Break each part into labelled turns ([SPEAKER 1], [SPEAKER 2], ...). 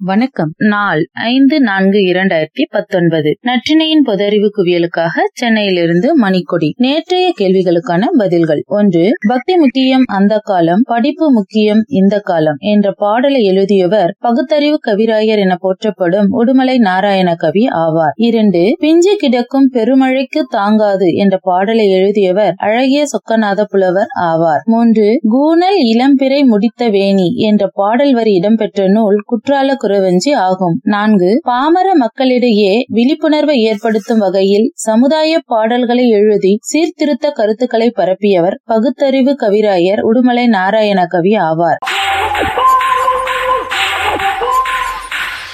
[SPEAKER 1] வணக்கம். நாள் ஐந்து நான்கு இரண்டாயிரத்தி பத்தொன்பது. நற்றினையின் பொதறிவு குவியலுக்காக சென்னையிலிருந்து மணிக்கொடி. நேற்றைய கேள்விகளுக்கான பதில்கள். ஒன்று பக்தி முக்கியம் அந்த காலம் படிப்பு முக்கியம் இந்த காலம் என்ற பாடலை எழுதியவர் பகுத்தறிவு கவிராயர் என போற்றப்படும் உடுமலை நாராயண கவி ஆவார். இரண்டு பிஞ்சு கிடக்கும் பெருமழைக்கு தாங்காது என்ற பாடலை எழுதியவர் அழகிய சொக்கநாத புலவர் ஆவார். மூன்று கூனல் இளம்பிறை முடித்த வேணி என்ற பாடல் வரி இடம்பெற்ற நூல் குற்றால குறவஞ்சி ஆகும். நான்கு பாமர மக்களிடையே விழிப்புணர்வை ஏற்படுத்தும் வகையில் சமுதாய பாடல்களை எழுதி சீர்திருத்த கருத்துக்களை பரப்பியவர் பகுத்தறிவு கவிராயர் உடுமலை நாராயண கவி ஆவார்.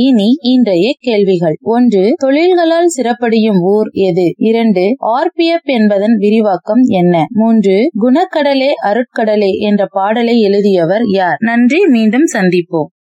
[SPEAKER 1] இனி இன்றைய கேள்விகள். ஒன்று தொழில்களால் சிறப்படியும் ஊர் எது? இரண்டு ஆர்பிஎப் என்பதன் விரிவாக்கம் என்ன? மூன்று குணக்கடலே அருட்கடலே என்ற பாடலை எழுதியவர் யார்? நன்றி மீண்டும் சந்திப்போம்.